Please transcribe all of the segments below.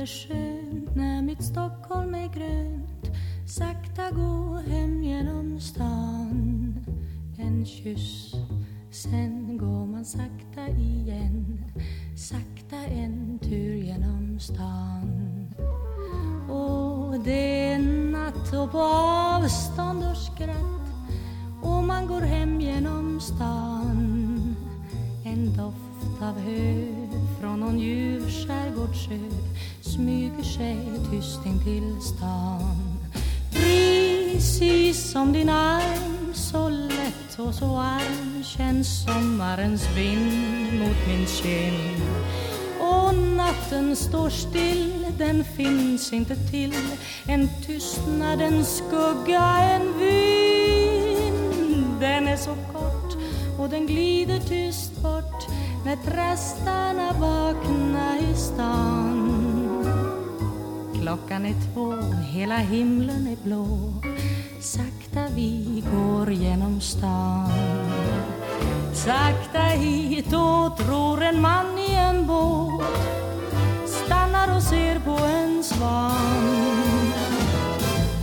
är skönt när mitt Stockholm är grönt Sakta gå hem genom stan. En kyss, sen går man sakta igen Sakta en tur genom stan. Och det är natt och på avstånd doft av hö från någon ljuv skärgårdssjö smyger sig tyst in till stan. Precis som din arm så lätt och så varm känns sommarens vind mot min kind. Och natten står still, den finns inte till. En tystnad, en skugga, en vind Den är så kort den glider tyst bort när trastarna vakna i stan. Klockan är två, hela himlen är blå. Sakta vi går genom stan. Sakta hit och tror en man i en båt. Stannar och ser på en svan.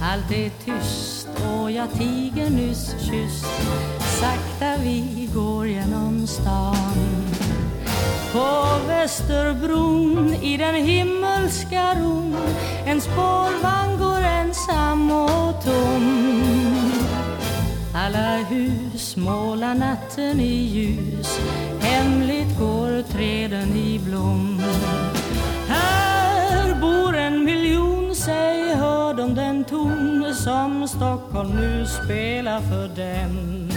Allt är tyst och jag tiger nyss kysst. Sakta vi går genom stan. På Västerbron i den himmelska ron En spårvagn går ensam och tom. Alla hus målar natten i ljus Hemligt går träden i blom. Här bor en miljon, säg hör de den ton Som Stockholm nu spelar för dem.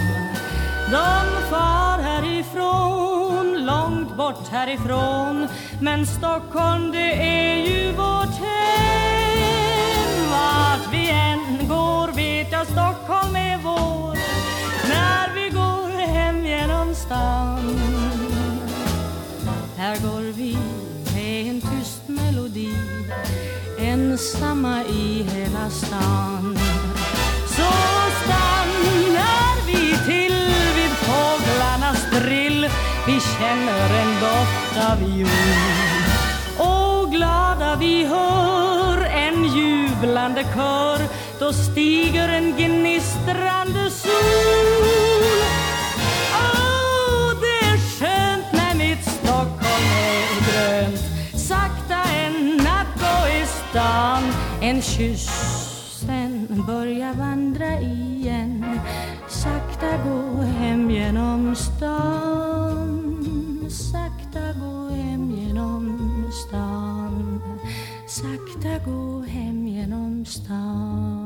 De far härifrån, långt bort härifrån. Men Stockholm det är ju vårt hem. Vart vi än går vet jag Stockholm är vår. När vi går hem genom stan Här går vi med en tyst melodi Ensamma i hela stan. Vi känner en doft av jord Och glada vi hör en jublande kör. Då stiger en gnistrande sol. Åh, det är skönt när mitt Stockholm är grönt. Sakta en natt gå i stan. En kyss, sen börja vandra igen. Sakta gå hem genom stan. Sakta gå hem genom stan. Sakta gå hem genom stan.